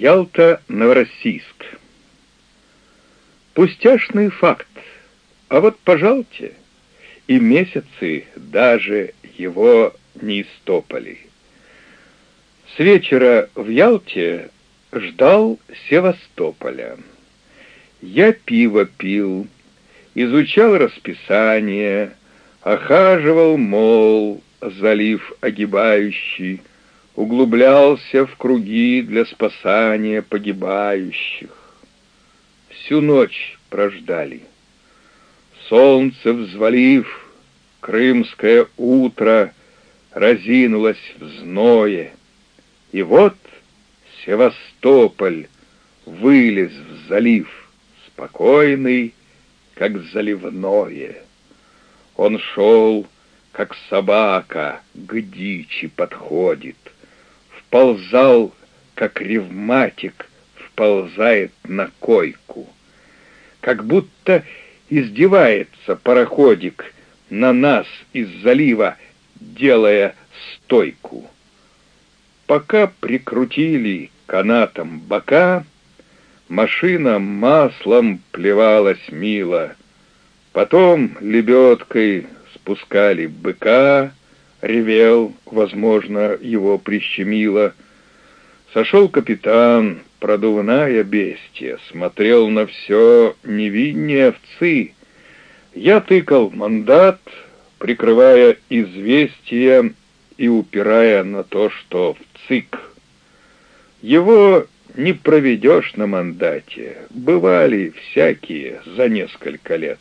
Ялта-Новороссийск. Пустяшный факт, а вот, пожалуйте, и месяцы даже его не истопали. С вечера в Ялте ждал Севастополя. Я пиво пил, изучал расписание, охаживал мол, залив огибающий, углублялся в круги для спасания погибающих. Всю ночь прождали. Солнце взвалив, крымское утро разинулось в зное, и вот Севастополь вылез в залив, спокойный, как заливное. Он шел, как собака к дичи подходит, вползал, как ревматик вползает на койку. Как будто издевается пароходик на нас из залива, делая стойку. Пока прикрутили канатом бока, машина маслом плевалась мило. Потом лебедкой спускали быка, ревел, возможно, его прищемило. Сошел капитан, продувная бестия, смотрел на все невиннее овцы. Я тыкал мандат, прикрывая известия и упирая на то, что в ЦИК. Его не проведешь на мандате, бывали всякие за несколько лет.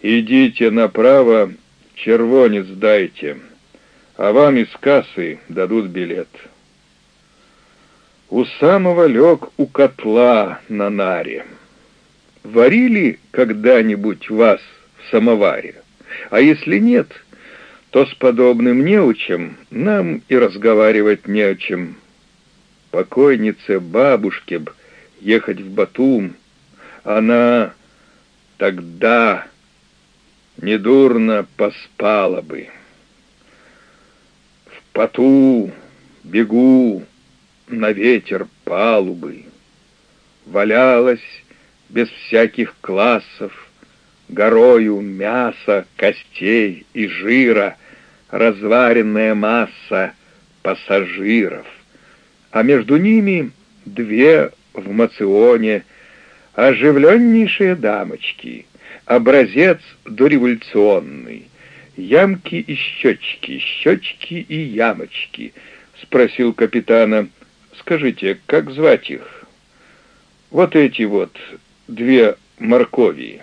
Идите направо, червонец дайте, а вам из кассы дадут билет. У самого лег у котла на наре. Варили когда-нибудь вас в самоваре? А если нет, то с подобным неучем нам и разговаривать не о чем. Покойнице бабушке б ехать в Батум, она тогда недурно поспала бы. В поту бегу на ветер палубы, валялась без всяких классов, горою мяса, костей и жира, разваренная масса пассажиров, а между ними две в мационе оживленнейшие дамочки, образец дореволюционный, ямки и щечки, щечки и ямочки, спросил капитана, скажите, как звать их? Вот эти вот две моркови.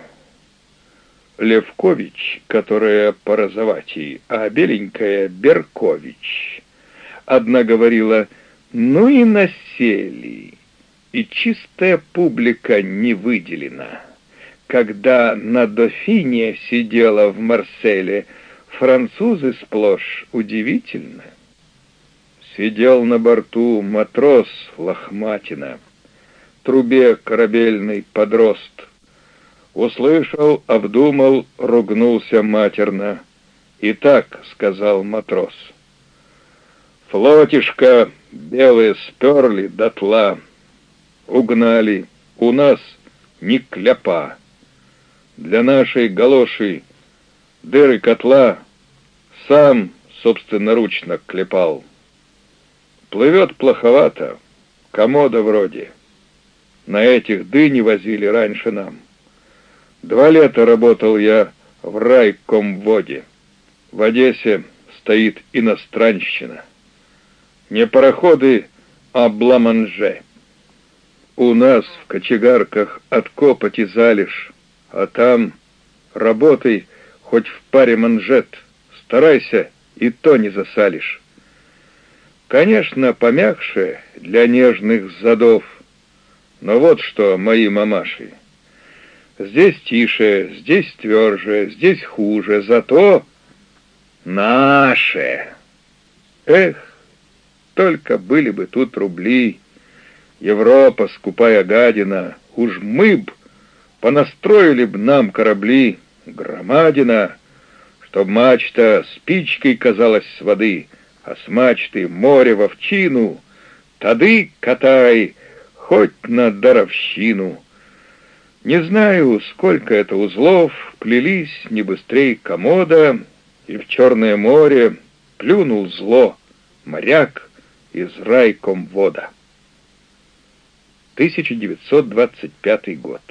Левкович, которая по розоватии, а беленькая Беркович. Одна говорила «ну и насели», и чистая публика не выделена. Когда на Дофине сидела в Марселе, французы сплошь удивительно. Сидел на борту матрос Лохматина, трубе корабельный подрост. Услышал, обдумал, ругнулся матерно. «И так», — сказал матрос, — «флотишка белые сперли дотла, угнали, у нас ни кляпа. Для нашей галоши дыры котла сам собственноручно клепал». Плывет плоховато, комода вроде. На этих дыни возили раньше нам. Два лета работал я в райкомводе. В Одессе стоит иностранщина. Не пароходы, а бламанже. У нас в кочегарках от копоти залишь, а там работай хоть в паре манжет, старайся, и то не засалишь. Конечно, помягче для нежных задов, но вот что, мои мамаши. Здесь тише, здесь тверже, здесь хуже, зато наше. Эх, только были бы тут рубли. Европа, скупая гадина, уж мы б понастроили б нам корабли, громадина, чтоб мачта спичкой казалась с воды — а с мачты море в овчину, Тады катай, хоть на даровщину. Не знаю, сколько это узлов плелись не быстрее комода, и в Черное море плюнул зло, моряк из райком вода. 1925 год.